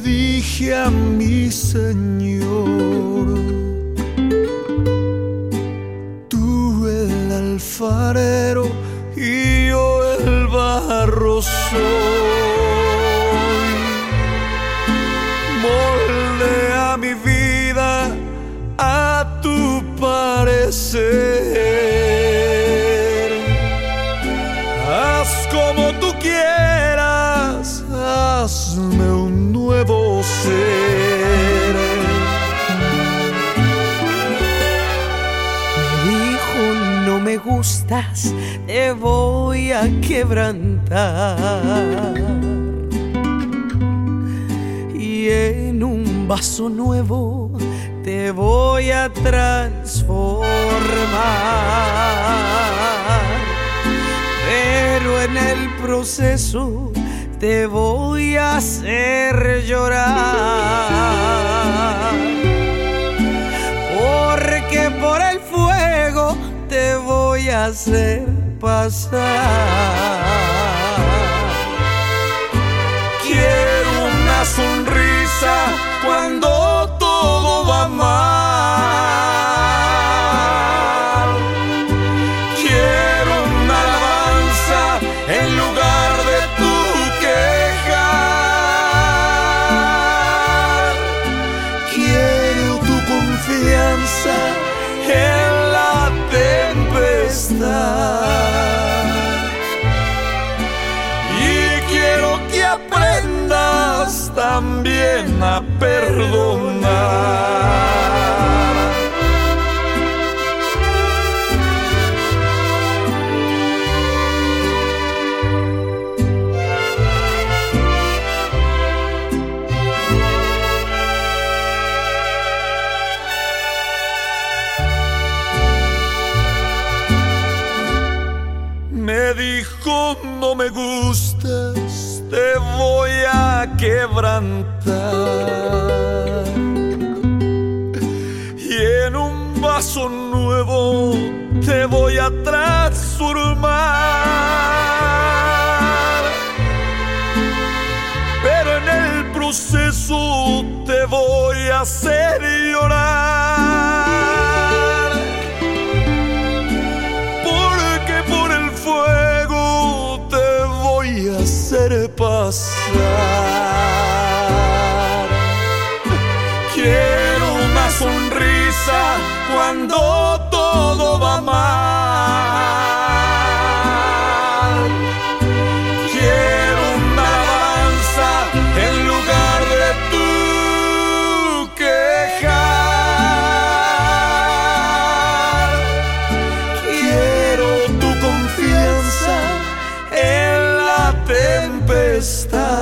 Dije a mi Señor, tú el alfarero y yo el barro soy. Moldea mi vida a tu parecer. Haz como tú quieras, hazme un Me dijo, no me gustas, te voy a quebrantar. Y en un vaso nuevo te voy a transformar. Pero en el proceso te voy a hacer llorar. Porque por el fuego te voy a hacer pasar. Y quiero que aprendas también a perdonar. No me gustas, te voy a quebrantar. Y en un vaso nuevo te voy a transformar. Pero en el proceso te voy a hacer llorar. Cuando todo va mal. Quiero una alabanza en lugar de tu quejar. Quiero tu confianza en la tempestad.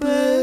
Bye.